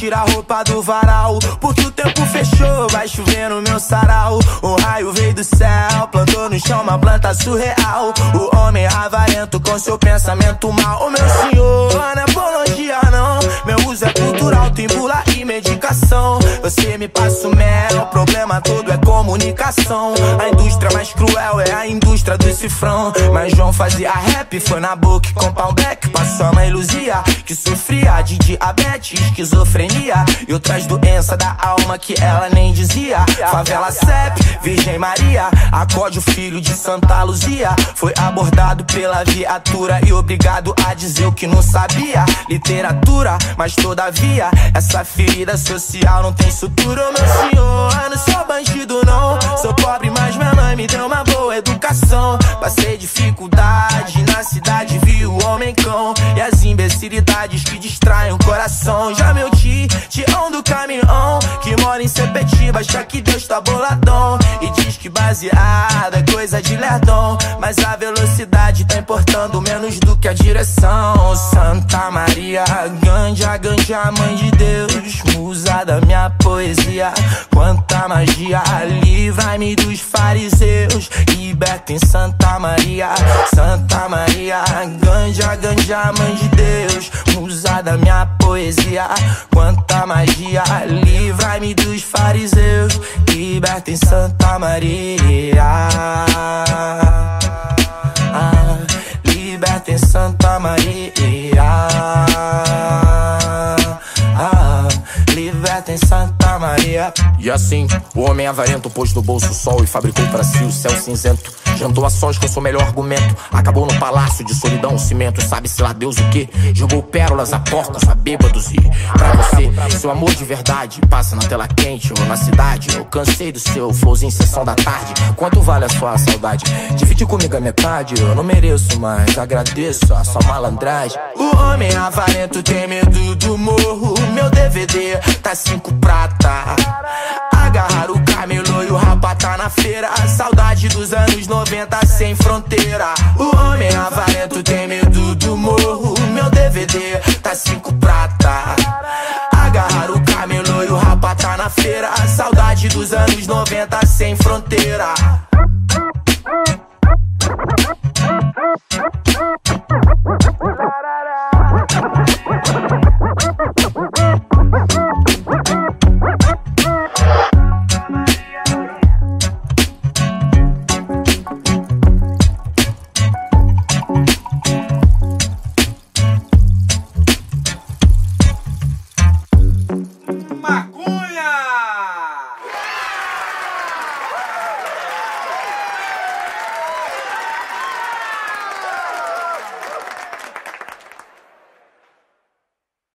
tira a roupa do varal. Porque o tempo fechou, vai chover no meu sarau. Um raio veio do céu, plantou no chão uma planta surreal. O homem avarento com seu pensamento mal. O meu senhor, não é apologia não. Meu uso é cultural, tem bula e medicação. Você me passa o mel, o problema todo é comunicação. A indústria mais cruel é a indústria do cifrão. Mas João fazia rap, foi na boca com pau back. Passou uma ilusia que sofria de diabetes, esquizofrenia e outras doenças da alma que ela nem dizia. Favela CEP, Virgem Maria, acorde o filho de Santa Luzia. Foi abordado pela viatura e obrigado a dizer o que não sabia. Literatura, mas todavia, essa ferida social não tem sutura, meu senhor. Eu não sou bandido, não. Sou pobre, mas minha mãe me deu uma boa educação. Passei dificuldade na cidade, vi o homem cão e as imbecilidades que distraem o coração. Já meu tio, tião do caminhão, que mora em Sepetiba, acha que Deus tá boladão. E diz que baseada é coisa de lerdão. Mas a velocidade tá importando menos do que a direção. Santa Maria, ganja, ganja, mãe de Deus, musa da minha poesia. Quanta magia, livrai-me dos fariseus. Liberta em Santa Maria, Santa Maria, ganja, ganja, mãe de Deus, musa da minha poesia. Quanta magia, livrai-me dos fariseus. Liberta em Santa Maria. E assim, o homem avarento pôs do bolso o sol e fabricou para si o céu cinzento. Jantou a sós com seu melhor argumento. Acabou no palácio de solidão, cimento, sabe-se lá Deus o que. Jogou pérolas a porcos, a bêbados e pra você, seu amor de verdade passa na tela quente ou na cidade. Eu cansei do seu flowzinho sessão da tarde. Quanto vale a sua saudade? Divide comigo a metade, eu não mereço, mas agradeço a sua malandragem. O homem avarento tem medo do morro. Meu DVD tá cinco prata. Agarrar o camelo e o rapa tá na feira. A saudade dos anos 90 sem fronteira. O homem avarento tem medo do morro. Meu DVD tá cinco prata. Agarrar o camelo e o rapa tá na feira. A saudade dos anos 90 sem fronteira.